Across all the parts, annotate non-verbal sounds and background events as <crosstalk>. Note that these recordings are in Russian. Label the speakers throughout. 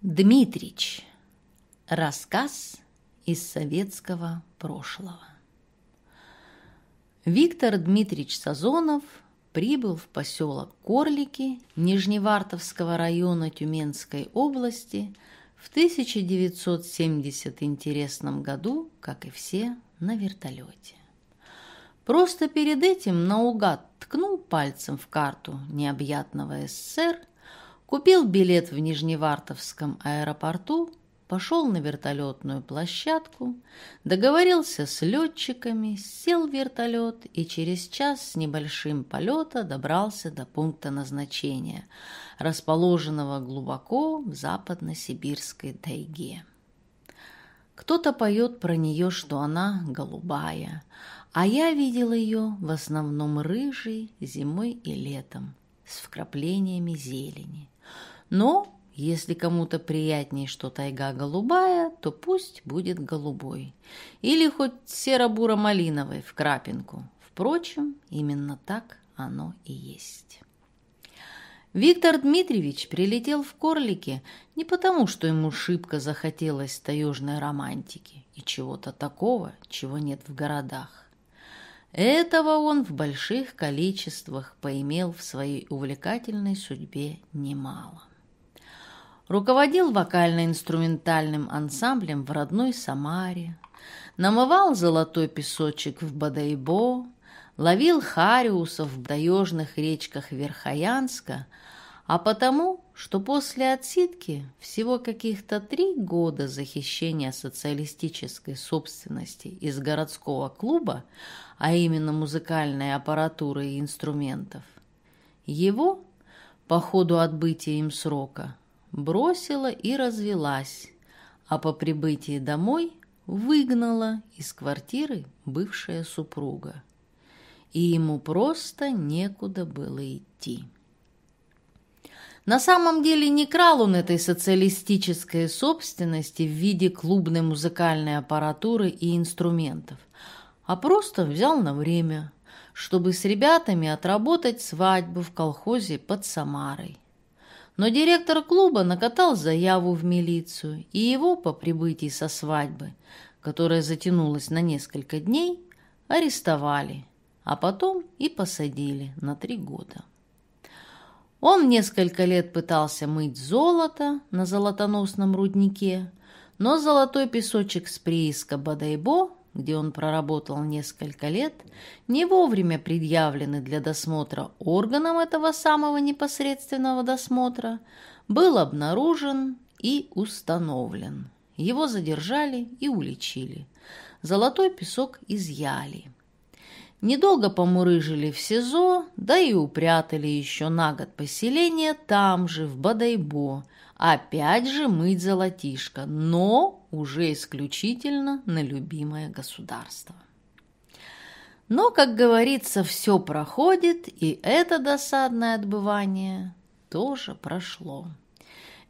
Speaker 1: Дмитрич. Рассказ из советского прошлого. Виктор Дмитриевич Сазонов прибыл в поселок Корлики Нижневартовского района Тюменской области в 1970 интересном году, как и все, на вертолете. Просто перед этим наугад ткнул пальцем в карту необъятного СССР Купил билет в Нижневартовском аэропорту, пошел на вертолетную площадку, договорился с летчиками, сел в вертолет и через час с небольшим полета добрался до пункта назначения, расположенного глубоко в западно-сибирской тайге. Кто-то поет про нее, что она голубая, а я видела ее в основном рыжей зимой и летом с вкраплениями зелени. Но если кому-то приятнее, что тайга голубая, то пусть будет голубой. Или хоть серо-буро-малиновой в крапинку. Впрочем, именно так оно и есть. Виктор Дмитриевич прилетел в Корлике не потому, что ему шибко захотелось таежной романтики и чего-то такого, чего нет в городах. Этого он в больших количествах поимел в своей увлекательной судьбе немало руководил вокально-инструментальным ансамблем в родной Самаре, намывал золотой песочек в Бадайбо, ловил хариусов в таежных речках Верхоянска, а потому, что после отсидки всего каких-то три года захищения социалистической собственности из городского клуба, а именно музыкальной аппаратуры и инструментов, его, по ходу отбытия им срока, бросила и развелась, а по прибытии домой выгнала из квартиры бывшая супруга. И ему просто некуда было идти. На самом деле не крал он этой социалистической собственности в виде клубной музыкальной аппаратуры и инструментов, а просто взял на время, чтобы с ребятами отработать свадьбу в колхозе под Самарой. Но директор клуба накатал заяву в милицию, и его по прибытии со свадьбы, которая затянулась на несколько дней, арестовали, а потом и посадили на три года. Он несколько лет пытался мыть золото на золотоносном руднике, но золотой песочек с прииска Бадайбо где он проработал несколько лет, не вовремя предъявлены для досмотра органам этого самого непосредственного досмотра, был обнаружен и установлен. Его задержали и уличили. Золотой песок изъяли. Недолго помурыжили в СИЗО, да и упрятали еще на год поселения там же, в Бадайбо, опять же мыть золотишко, но уже исключительно на любимое государство. Но, как говорится, все проходит, и это досадное отбывание тоже прошло.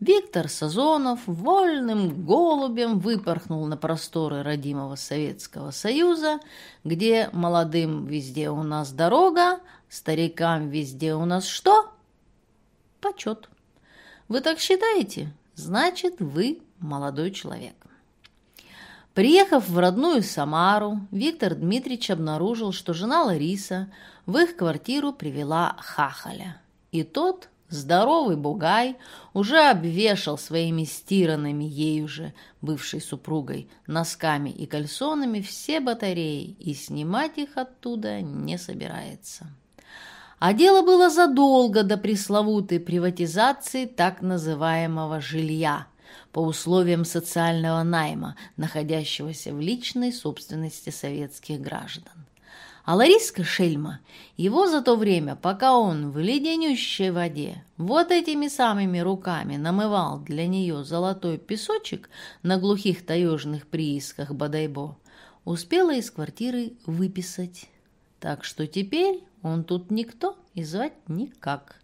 Speaker 1: Виктор Сазонов вольным голубем выпорхнул на просторы родимого Советского Союза, где молодым везде у нас дорога, старикам везде у нас что? Почет. Вы так считаете? Значит, вы молодой человек. Приехав в родную Самару, Виктор Дмитриевич обнаружил, что жена Лариса в их квартиру привела хахаля. И тот, здоровый бугай, уже обвешал своими стиранными ею же, бывшей супругой, носками и кальсонами все батареи и снимать их оттуда не собирается. А дело было задолго до пресловутой приватизации так называемого жилья по условиям социального найма, находящегося в личной собственности советских граждан. А Лариска Шельма его за то время, пока он в леденющей воде вот этими самыми руками намывал для нее золотой песочек на глухих таежных приисках Бадайбо, успела из квартиры выписать. Так что теперь он тут никто и звать никак.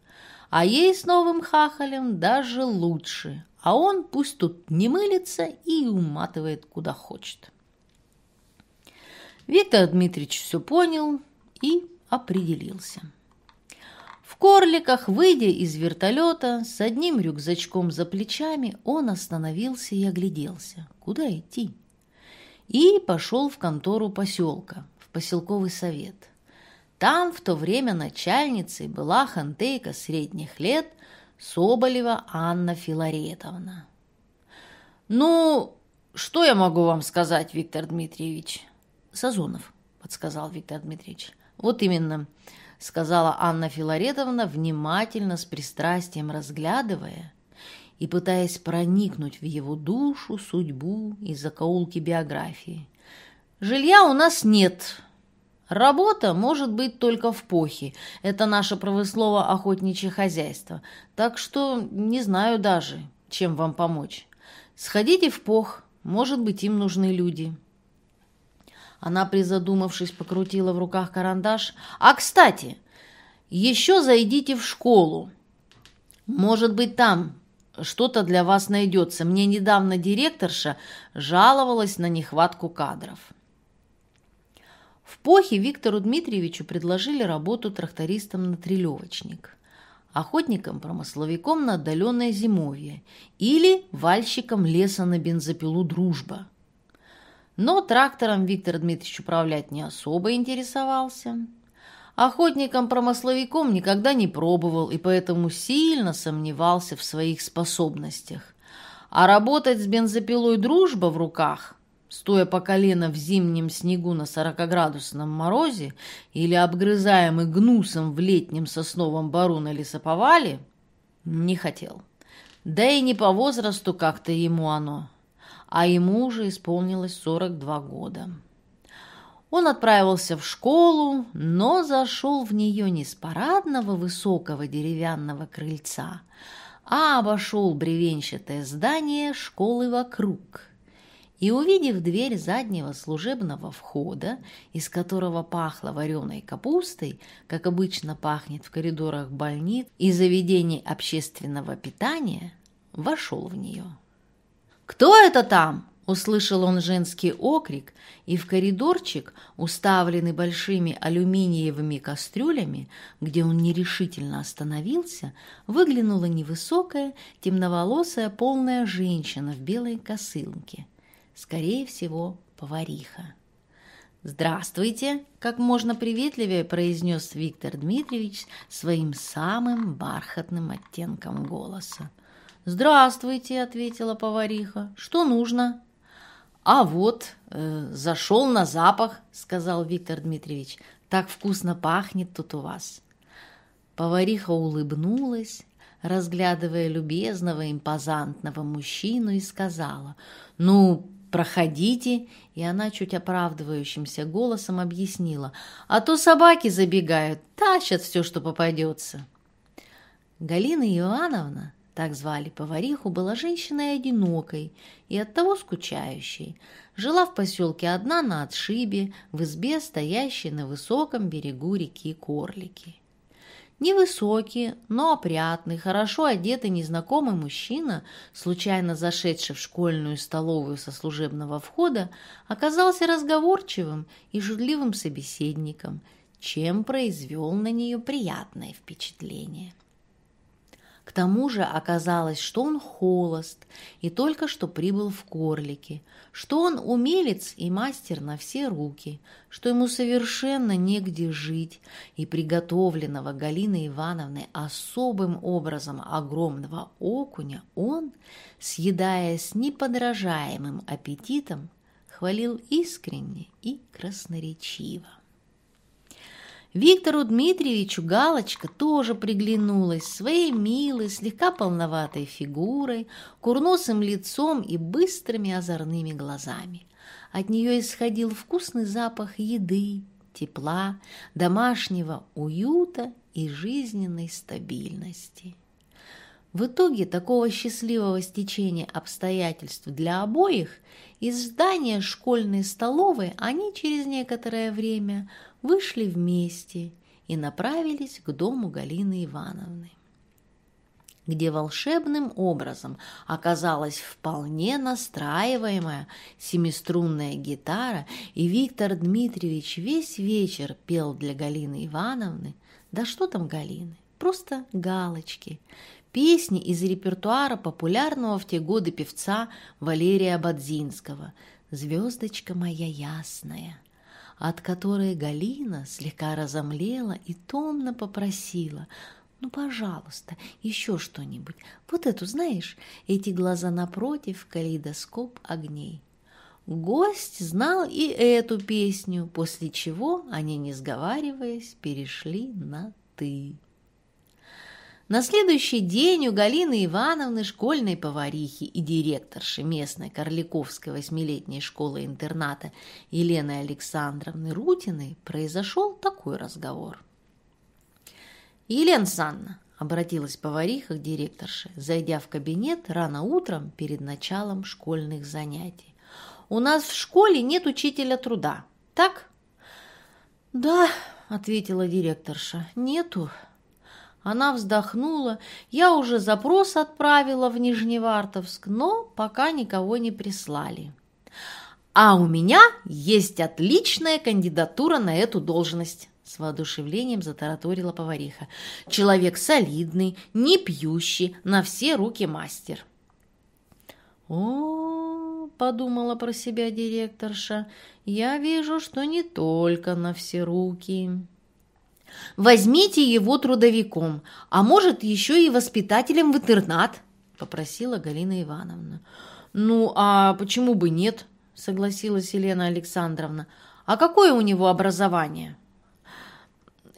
Speaker 1: А ей с новым хахалем даже лучше. А он пусть тут не мылится и уматывает куда хочет. Виктор Дмитриевич все понял и определился. В Корликах, выйдя из вертолета, с одним рюкзачком за плечами, он остановился и огляделся. Куда идти? И пошел в контору поселка, в поселковый совет. Там в то время начальницей была хантейка средних лет Соболева Анна Филаретовна. «Ну, что я могу вам сказать, Виктор Дмитриевич?» «Сазонов», — подсказал Виктор Дмитриевич. «Вот именно», — сказала Анна Филаретовна, внимательно, с пристрастием разглядывая и пытаясь проникнуть в его душу, судьбу и закоулки биографии. «Жилья у нас нет. Работа может быть только в Похе. Это наше правослово охотничье хозяйство. Так что не знаю даже, чем вам помочь. Сходите в Пох, может быть, им нужны люди». Она, призадумавшись, покрутила в руках карандаш. «А, кстати, еще зайдите в школу. Может быть, там что-то для вас найдется. Мне недавно директорша жаловалась на нехватку кадров». В Похе Виктору Дмитриевичу предложили работу трактористом на трелевочник, охотником-промысловиком на отдаленное зимовье или вальщиком леса на бензопилу «Дружба». Но трактором Виктор Дмитриевич управлять не особо интересовался. Охотником-промысловиком никогда не пробовал и поэтому сильно сомневался в своих способностях. А работать с бензопилой «Дружба» в руках, стоя по колено в зимнем снегу на сорокоградусном морозе или обгрызаемый гнусом в летнем сосновом бару на лесоповале, не хотел. Да и не по возрасту как-то ему оно а ему уже исполнилось 42 года. Он отправился в школу, но зашел в нее не с парадного высокого деревянного крыльца, а обошел бревенчатое здание школы вокруг. И, увидев дверь заднего служебного входа, из которого пахло вареной капустой, как обычно пахнет в коридорах больниц и заведений общественного питания, вошел в нее. «Кто это там?» – услышал он женский окрик, и в коридорчик, уставленный большими алюминиевыми кастрюлями, где он нерешительно остановился, выглянула невысокая, темноволосая, полная женщина в белой косынке. Скорее всего, повариха. «Здравствуйте!» – как можно приветливее произнес Виктор Дмитриевич своим самым бархатным оттенком голоса. «Здравствуйте», — ответила повариха. «Что нужно?» «А вот, э, зашел на запах», — сказал Виктор Дмитриевич. «Так вкусно пахнет тут у вас». Повариха улыбнулась, разглядывая любезного, импозантного мужчину, и сказала, «Ну, проходите», и она чуть оправдывающимся голосом объяснила, «А то собаки забегают, тащат все, что попадется». Галина Ивановна так звали повариху, была женщиной одинокой и оттого скучающей. Жила в поселке одна на отшибе, в избе, стоящей на высоком берегу реки Корлики. Невысокий, но опрятный, хорошо одетый незнакомый мужчина, случайно зашедший в школьную столовую со служебного входа, оказался разговорчивым и журливым собеседником, чем произвел на нее приятное впечатление. К тому же оказалось, что он холост и только что прибыл в Корлике, что он умелец и мастер на все руки, что ему совершенно негде жить, и приготовленного Галиной Ивановной особым образом огромного окуня он, съедая с неподражаемым аппетитом, хвалил искренне и красноречиво. Виктору Дмитриевичу Галочка тоже приглянулась своей милой, слегка полноватой фигурой, курносым лицом и быстрыми озорными глазами. От нее исходил вкусный запах еды, тепла, домашнего уюта и жизненной стабильности. В итоге такого счастливого стечения обстоятельств для обоих из здания школьной столовой они через некоторое время вышли вместе и направились к дому Галины Ивановны, где волшебным образом оказалась вполне настраиваемая семиструнная гитара, и Виктор Дмитриевич весь вечер пел для Галины Ивановны, да что там Галины, просто галочки. Песни из репертуара популярного в те годы певца Валерия Бадзинского «Звездочка моя ясная», от которой Галина слегка разомлела и томно попросила «Ну, пожалуйста, еще что-нибудь. Вот эту, знаешь, эти глаза напротив, калейдоскоп огней». Гость знал и эту песню, после чего они, не сговариваясь, перешли на «ты». На следующий день у Галины Ивановны, школьной поварихи и директорши местной Корликовской восьмилетней школы-интерната Елены Александровны Рутиной произошел такой разговор. «Елена Санна», — обратилась повариха к директорше, зайдя в кабинет рано утром перед началом школьных занятий у нас в школе нет учителя труда, так?» «Да», — ответила директорша, — «нету». Она вздохнула. «Я уже запрос отправила в Нижневартовск, но пока никого не прислали». «А у меня есть отличная кандидатура на эту должность», с воодушевлением затараторила повариха. «Человек солидный, не пьющий, на все руки мастер». «О, — подумала про себя директорша, — «я вижу, что не только на все руки». «Возьмите его трудовиком, а может, еще и воспитателем в интернат», — попросила Галина Ивановна. «Ну, а почему бы нет?» — согласилась Елена Александровна. «А какое у него образование?»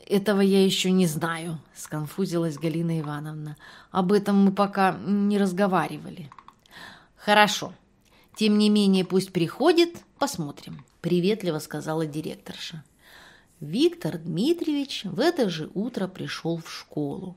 Speaker 1: «Этого я еще не знаю», — сконфузилась Галина Ивановна. «Об этом мы пока не разговаривали». «Хорошо», «Тем не менее, пусть приходит, посмотрим», — приветливо сказала директорша. Виктор Дмитриевич в это же утро пришел в школу.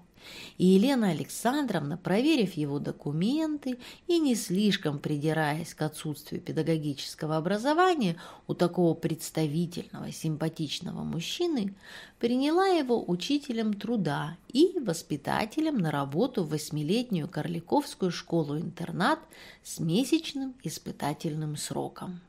Speaker 1: И Елена Александровна, проверив его документы и не слишком придираясь к отсутствию педагогического образования у такого представительного, симпатичного мужчины, приняла его учителем труда и воспитателем на работу в восьмилетнюю Корликовскую школу-интернат с месячным испытательным сроком.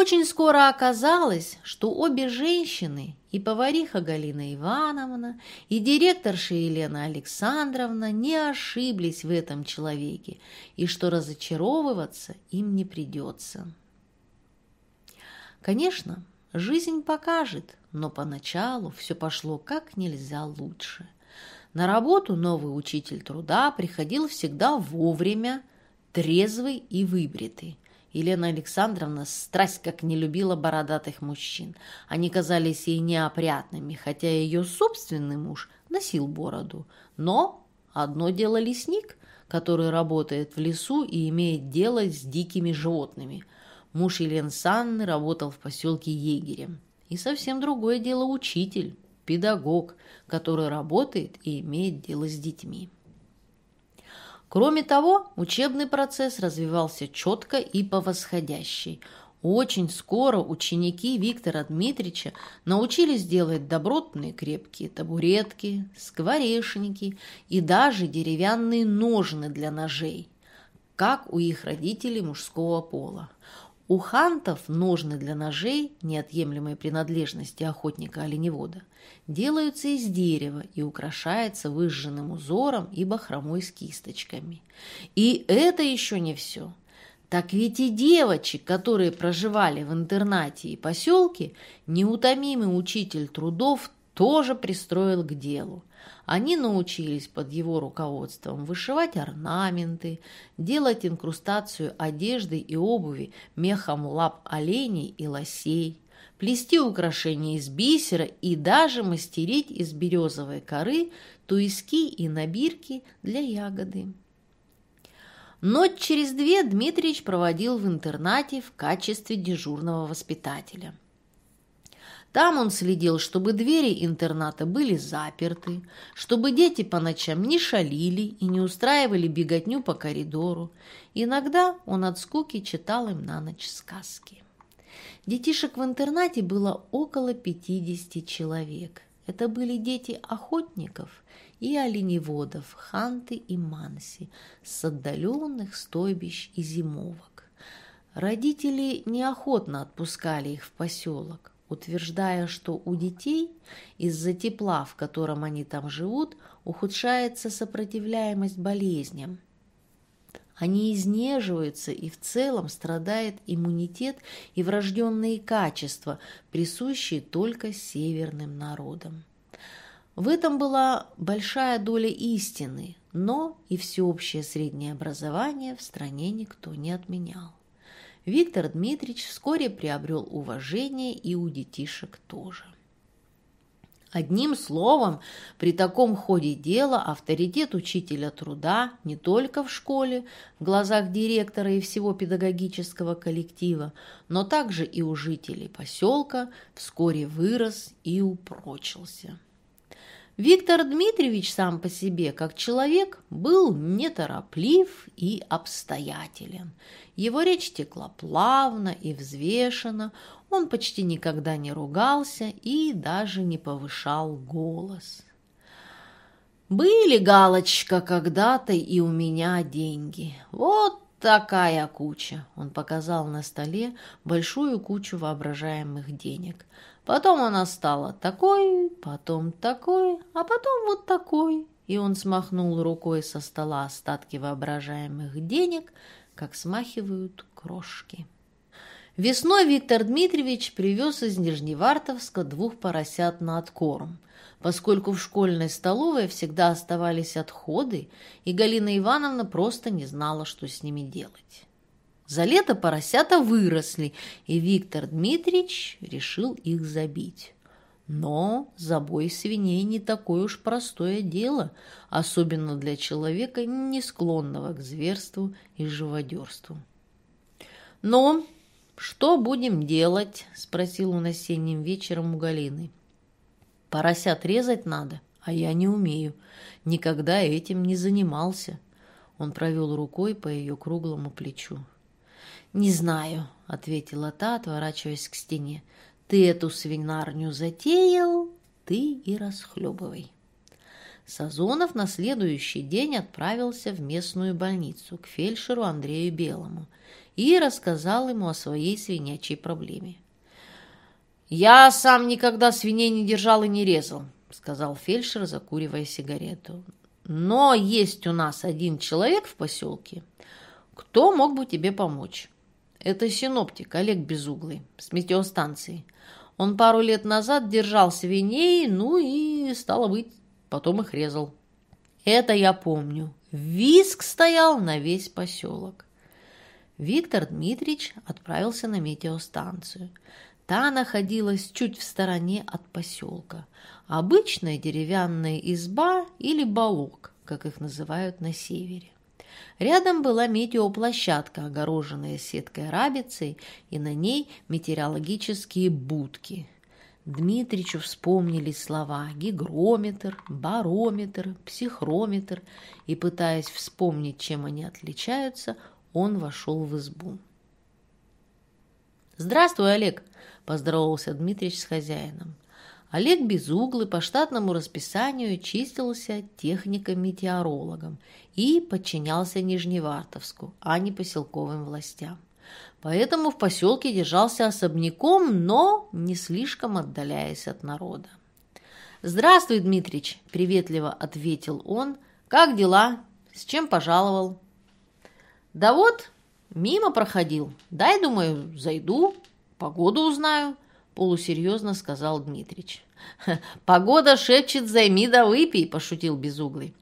Speaker 1: Очень скоро оказалось, что обе женщины, и повариха Галина Ивановна, и директорша Елена Александровна не ошиблись в этом человеке, и что разочаровываться им не придется. Конечно, жизнь покажет, но поначалу все пошло как нельзя лучше. На работу новый учитель труда приходил всегда вовремя, трезвый и выбритый. Елена Александровна страсть как не любила бородатых мужчин. Они казались ей неопрятными, хотя ее собственный муж носил бороду. Но одно дело лесник, который работает в лесу и имеет дело с дикими животными. Муж Елены Санны работал в поселке егерем. И совсем другое дело учитель, педагог, который работает и имеет дело с детьми. Кроме того, учебный процесс развивался четко и по восходящей. Очень скоро ученики Виктора Дмитриевича научились делать добротные крепкие табуретки, скворечники и даже деревянные ножны для ножей, как у их родителей мужского пола. У хантов ножны для ножей, неотъемлемой принадлежности охотника-оленевода, делаются из дерева и украшаются выжженным узором и бахромой с кисточками. И это еще не все. Так ведь и девочек, которые проживали в интернате и поселке, неутомимый учитель трудов тоже пристроил к делу. Они научились под его руководством вышивать орнаменты, делать инкрустацию одежды и обуви мехом лап оленей и лосей, плести украшения из бисера и даже мастерить из березовой коры туиски и набирки для ягоды. Ночь через две Дмитриевич проводил в интернате в качестве дежурного воспитателя – там он следил, чтобы двери интерната были заперты, чтобы дети по ночам не шалили и не устраивали беготню по коридору. Иногда он от скуки читал им на ночь сказки. Детишек в интернате было около 50 человек. Это были дети охотников и оленеводов, ханты и манси, с отдаленных стойбищ и зимовок. Родители неохотно отпускали их в поселок. Утверждая, что у детей из-за тепла, в котором они там живут, ухудшается сопротивляемость болезням. Они изнеживаются, и в целом страдает иммунитет и врожденные качества, присущие только северным народам. В этом была большая доля истины, но и всеобщее среднее образование в стране никто не отменял. Виктор Дмитриевич вскоре приобрел уважение и у детишек тоже. Одним словом, при таком ходе дела авторитет учителя труда не только в школе, в глазах директора и всего педагогического коллектива, но также и у жителей поселка вскоре вырос и упрочился. Виктор Дмитриевич сам по себе, как человек, был нетороплив и обстоятелен. Его речь текла плавно и взвешенно, он почти никогда не ругался и даже не повышал голос. «Были, Галочка, когда-то и у меня деньги. Вот такая куча!» Он показал на столе большую кучу воображаемых денег – Потом она стала такой, потом такой, а потом вот такой. И он смахнул рукой со стола остатки воображаемых денег, как смахивают крошки. Весной Виктор Дмитриевич привез из Нижневартовска двух поросят на откорм, поскольку в школьной столовой всегда оставались отходы, и Галина Ивановна просто не знала, что с ними делать. За лето поросята выросли, и Виктор Дмитриевич решил их забить. Но забой свиней не такое уж простое дело, особенно для человека, не склонного к зверству и живодерству. «Ну, что будем делать?» – спросил он осенним вечером у Галины. «Поросят резать надо, а я не умею. Никогда этим не занимался». Он провел рукой по ее круглому плечу. «Не знаю», — ответила та, отворачиваясь к стене. «Ты эту свинарню затеял, ты и расхлебывай». Сазонов на следующий день отправился в местную больницу к фельдшеру Андрею Белому и рассказал ему о своей свинячей проблеме. «Я сам никогда свиней не держал и не резал», — сказал фельдшер, закуривая сигарету. «Но есть у нас один человек в поселке, кто мог бы тебе помочь. Это синоптик Олег Безуглый с метеостанции. Он пару лет назад держал свиней, ну и, стало быть, потом их резал. Это я помню. Виск стоял на весь поселок. Виктор Дмитриевич отправился на метеостанцию. Та находилась чуть в стороне от поселка. Обычная деревянная изба или балок, как их называют на севере. Рядом была метеоплощадка, огороженная сеткой рабицей, и на ней метеорологические будки. Дмитричу вспомнили слова гигрометр, барометр, психрометр, и, пытаясь вспомнить, чем они отличаются, он вошел в избу. «Здравствуй, Олег!» – поздоровался Дмитрич с хозяином. Олег Безуглый по штатному расписанию чистился техником-метеорологом и подчинялся Нижневартовску, а не поселковым властям. Поэтому в поселке держался особняком, но не слишком отдаляясь от народа. «Здравствуй, Дмитрич!» – приветливо ответил он. «Как дела? С чем пожаловал?» «Да вот, мимо проходил. Дай, думаю, зайду, погоду узнаю», – полусерьезно сказал Дмитрич. <laughs> «Погода шепчет, займи да выпей», – пошутил Безуглый.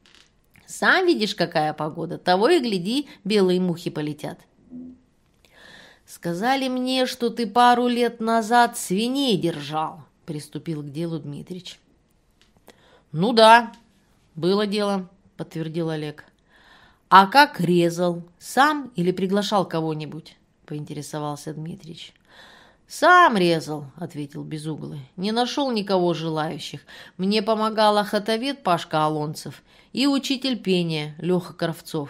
Speaker 1: Сам видишь, какая погода, того и гляди, белые мухи полетят. Сказали мне, что ты пару лет назад свиней держал, приступил к делу Дмитрич. Ну да, было дело, подтвердил Олег. А как резал? Сам или приглашал кого-нибудь? поинтересовался Дмитрич. «Сам резал», — ответил Безуглый. «Не нашел никого желающих. Мне помогал охотовед Пашка Алонцев и учитель пения Леха Кравцов.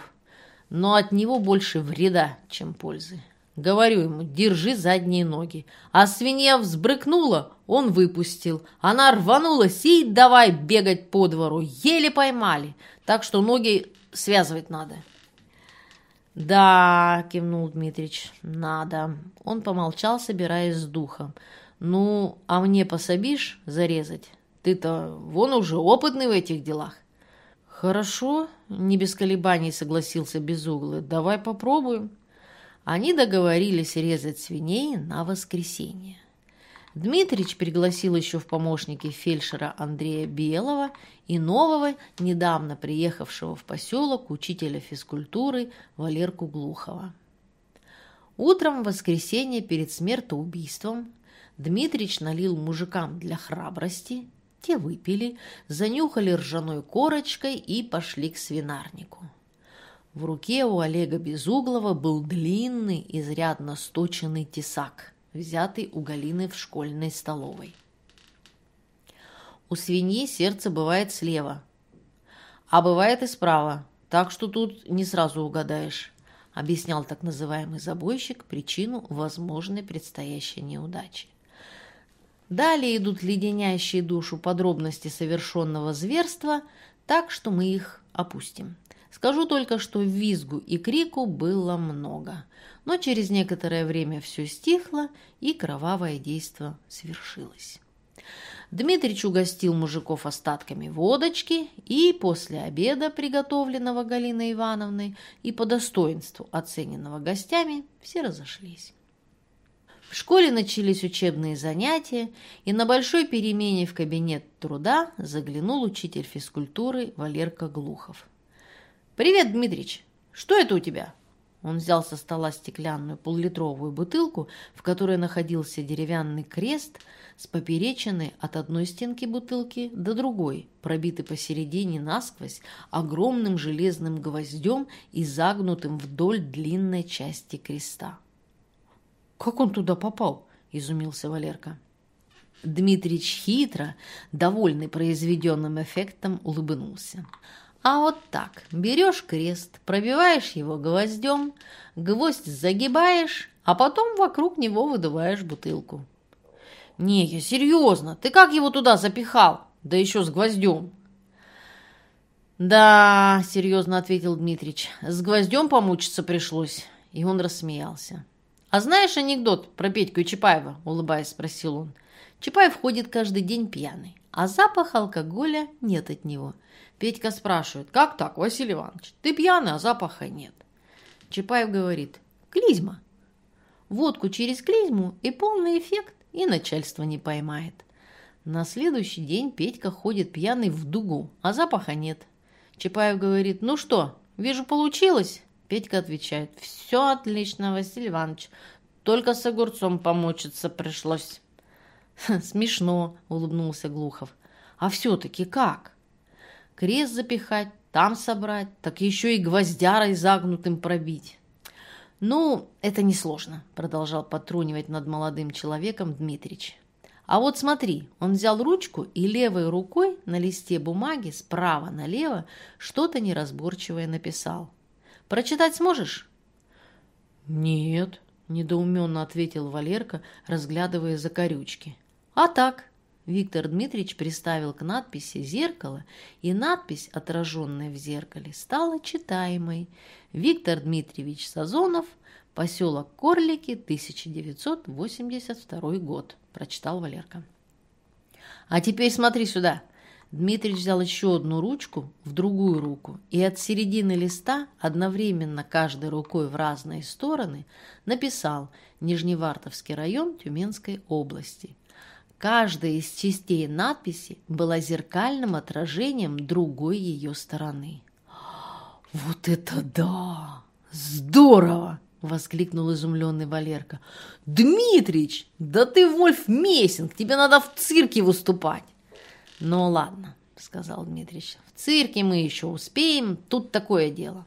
Speaker 1: Но от него больше вреда, чем пользы. Говорю ему, держи задние ноги. А свинья взбрыкнула, он выпустил. Она рванулась и давай бегать по двору. Еле поймали. Так что ноги связывать надо». «Да», — кивнул Дмитрич, — «надо». Он помолчал, собираясь с духом. «Ну, а мне пособишь зарезать? Ты-то вон уже опытный в этих делах». «Хорошо», — не без колебаний согласился Безуглый. «Давай попробуем». Они договорились резать свиней на воскресенье. Дмитрич пригласил еще в помощники фельдшера Андрея Белого и нового, недавно приехавшего в поселок учителя физкультуры Валерку Глухова. Утром в воскресенье перед смертоубийством Дмитрич налил мужикам для храбрости, те выпили, занюхали ржаной корочкой и пошли к свинарнику. В руке у Олега Безуглова был длинный, изрядно сточенный тесак – взятый у Галины в школьной столовой. У свиньи сердце бывает слева, а бывает и справа, так что тут не сразу угадаешь, объяснял так называемый забойщик причину возможной предстоящей неудачи. Далее идут леденящие душу подробности совершенного зверства, так что мы их опустим. Скажу только, что визгу и крику было много – но через некоторое время все стихло, и кровавое действо свершилось. Дмитрич угостил мужиков остатками водочки, и после обеда, приготовленного Галиной Ивановной и по достоинству оцененного гостями, все разошлись. В школе начались учебные занятия, и на большой перемене в кабинет труда заглянул учитель физкультуры Валерка Глухов. «Привет, Дмитрич! Что это у тебя?» Он взял со стола стеклянную поллитровую бутылку, в которой находился деревянный крест с поперечиной от одной стенки бутылки до другой, пробитый посередине насквозь огромным железным гвоздем и загнутым вдоль длинной части креста. «Как он туда попал?» – изумился Валерка. Дмитрич хитро, довольный произведенным эффектом, улыбнулся. А вот так, берешь крест, пробиваешь его гвоздем, гвоздь загибаешь, а потом вокруг него выдуваешь бутылку. «Не, я серьезно, ты как его туда запихал? Да еще с гвоздем!» «Да», — серьезно ответил Дмитрич, — «с гвоздем помучиться пришлось». И он рассмеялся. «А знаешь анекдот про Петьку и Чапаева?» — улыбаясь, спросил он. Чапаев ходит каждый день пьяный, а запах алкоголя нет от него — Петька спрашивает, как так, Василий Иванович? Ты пьяный, а запаха нет. Чапаев говорит, клизма. Водку через клизму и полный эффект, и начальство не поймает. На следующий день Петька ходит пьяный в дугу, а запаха нет. Чапаев говорит, ну что, вижу, получилось? Петька отвечает, все отлично, Василий Иванович, только с огурцом помучиться пришлось. <laughs> Смешно, улыбнулся Глухов. А все-таки как? Крест запихать, там собрать, так еще и гвоздярой загнутым пробить. «Ну, это несложно», — продолжал потрунивать над молодым человеком Дмитрич. «А вот смотри, он взял ручку и левой рукой на листе бумаги справа налево что-то неразборчивое написал. Прочитать сможешь?» «Нет», — недоуменно ответил Валерка, разглядывая закорючки. «А так, Виктор Дмитриевич приставил к надписи зеркало, и надпись, отраженная в зеркале, стала читаемой. Виктор Дмитриевич Сазонов, поселок Корлики, 1982 год, прочитал Валерка. А теперь смотри сюда. Дмитрий взял еще одну ручку в другую руку и от середины листа одновременно каждой рукой в разные стороны написал «Нижневартовский район Тюменской области». Каждая из частей надписи была зеркальным отражением другой ее стороны. «Вот это да! Здорово!» — воскликнул изумленный Валерка. «Дмитрич, да ты Вольф Мессинг, тебе надо в цирке выступать!» «Ну ладно», — сказал Дмитрич, — «в цирке мы еще успеем, тут такое дело.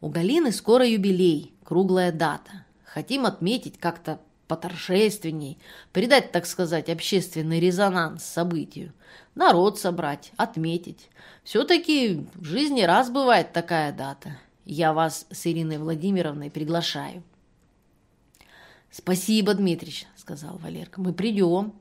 Speaker 1: У Галины скоро юбилей, круглая дата. Хотим отметить как-то поторжественней, придать, так сказать, общественный резонанс событию, народ собрать, отметить. Все-таки в жизни раз бывает такая дата. Я вас с Ириной Владимировной приглашаю. «Спасибо, Дмитрич», — сказал Валерка, — «мы придем».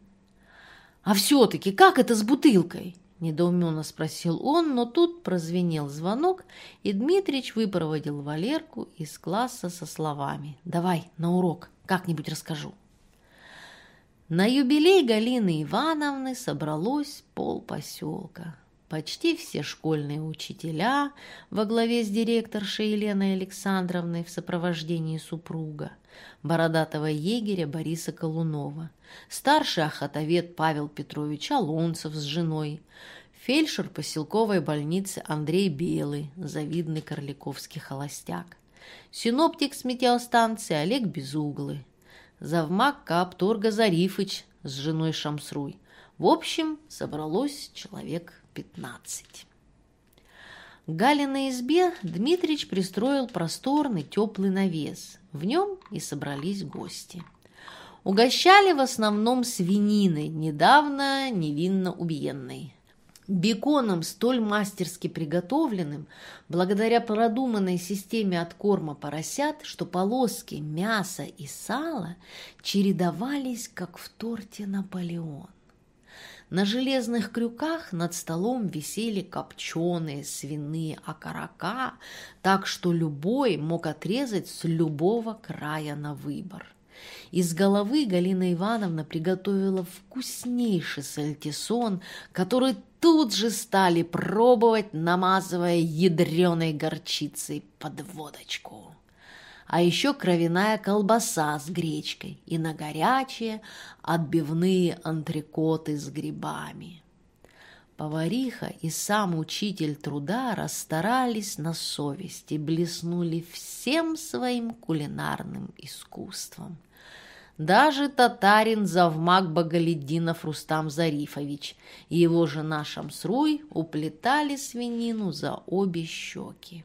Speaker 1: «А все-таки как это с бутылкой?» — недоуменно спросил он, но тут прозвенел звонок, и Дмитрич выпроводил Валерку из класса со словами «Давай, на урок». Как-нибудь расскажу. На юбилей Галины Ивановны собралось пол поселка. Почти все школьные учителя во главе с директоршей Еленой Александровной в сопровождении супруга, бородатого егеря Бориса Колунова, старший охотовед Павел Петрович Алонцев с женой, фельдшер поселковой больницы Андрей Белый, завидный корликовский холостяк, синоптик с метеостанции Олег Безуглый, завмак Каапторга Зарифыч с женой Шамсруй. В общем, собралось человек пятнадцать. Галиной избе Дмитрич пристроил просторный теплый навес. В нем и собрались гости. Угощали в основном свининой, недавно невинно убиенной. Беконом, столь мастерски приготовленным, благодаря продуманной системе откорма поросят, что полоски мяса и сала чередовались, как в торте Наполеон. На железных крюках над столом висели копченые свиные окорока, так что любой мог отрезать с любого края на выбор. Из головы Галина Ивановна приготовила вкуснейший сальтисон, который тут же стали пробовать, намазывая ядреной горчицей под водочку. А еще кровяная колбаса с гречкой и на горячие отбивные антрикоты с грибами. Повариха и сам учитель труда расстарались на совесть и блеснули всем своим кулинарным искусством. Даже татарин Завмак Багаледдинов Рустам Зарифович и его жена Шамсруй уплетали свинину за обе щеки.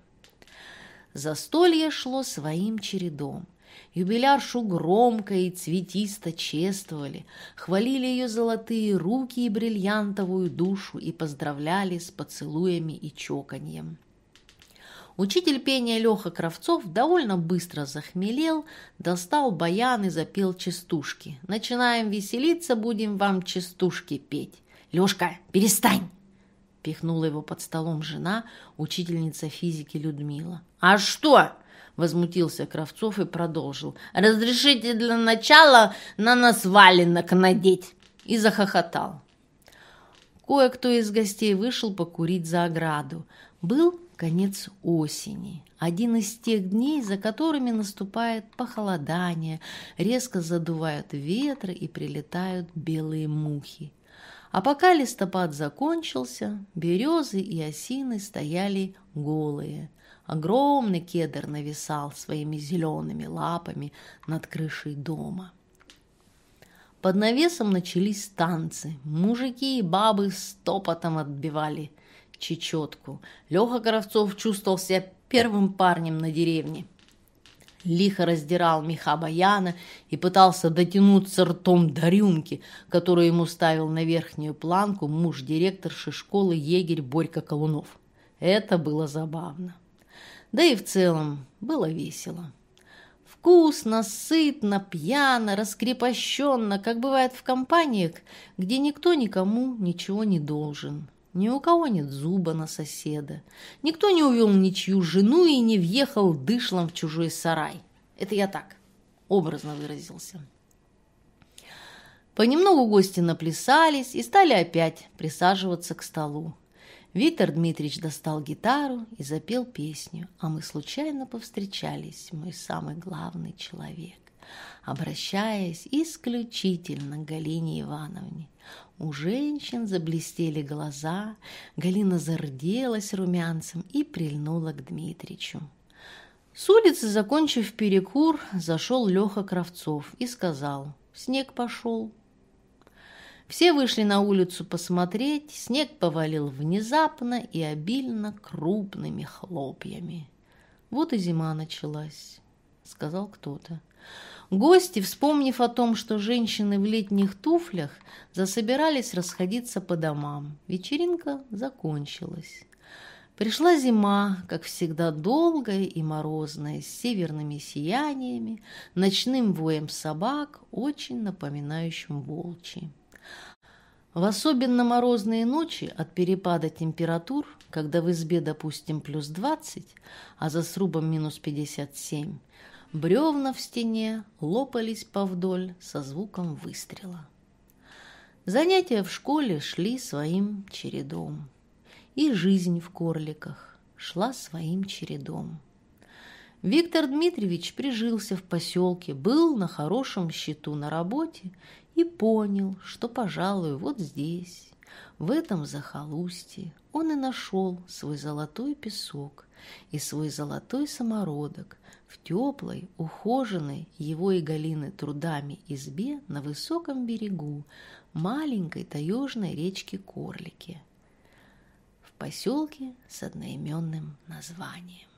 Speaker 1: Застолье шло своим чередом. Юбиляршу громко и цветисто чествовали, хвалили ее золотые руки и бриллиантовую душу и поздравляли с поцелуями и чоканьем. Учитель пения Леха Кравцов довольно быстро захмелел, достал баян и запел частушки. «Начинаем веселиться, будем вам частушки петь». «Лешка, перестань!» Пихнула его под столом жена, учительница физики Людмила. «А что?» – возмутился Кравцов и продолжил. «Разрешите для начала на нас валенок надеть!» И захохотал. Кое-кто из гостей вышел покурить за ограду. Был конец осени, один из тех дней, за которыми наступает похолодание, резко задувают ветры и прилетают белые мухи. А пока листопад закончился, березы и осины стояли голые. Огромный кедр нависал своими зелеными лапами над крышей дома. Под навесом начались танцы. Мужики и бабы стопотом отбивали чечетку. Леха Коровцов чувствовал себя первым парнем на деревне. Лихо раздирал меха баяна и пытался дотянуться ртом до рюмки, которую ему ставил на верхнюю планку муж директорши школы егерь Борька Колунов. Это было забавно. Да и в целом было весело. Вкусно, сытно, пьяно, раскрепощенно, как бывает в компаниях, где никто никому ничего не должен. Ни у кого нет зуба на соседа. Никто не увел ничью жену и не въехал дышлом в чужой сарай. Это я так, образно выразился. Понемногу гости наплясались и стали опять присаживаться к столу. Виктор Дмитриевич достал гитару и запел песню, а мы случайно повстречались, мой самый главный человек, обращаясь исключительно к Галине Ивановне. У женщин заблестели глаза, Галина зарделась румянцем и прильнула к Дмитричу. С улицы, закончив перекур, зашел Леха Кравцов и сказал «Снег пошел». Все вышли на улицу посмотреть, снег повалил внезапно и обильно крупными хлопьями. «Вот и зима началась», — сказал кто-то. Гости, вспомнив о том, что женщины в летних туфлях, засобирались расходиться по домам. Вечеринка закончилась. Пришла зима, как всегда, долгая и морозная, с северными сияниями, ночным воем собак, очень напоминающим волчий. В особенно морозные ночи от перепада температур, когда в избе, допустим, плюс 20, а за срубом минус 57, Бревна в стене лопались повдоль со звуком выстрела. Занятия в школе шли своим чередом. И жизнь в Корликах шла своим чередом. Виктор Дмитриевич прижился в поселке, был на хорошем счету на работе и понял, что, пожалуй, вот здесь, в этом захолустье, он и нашел свой золотой песок и свой золотой самородок, в теплой, ухоженной его и Галины трудами избе на высоком берегу маленькой таежной речки Корлики в поселке с одноименным названием.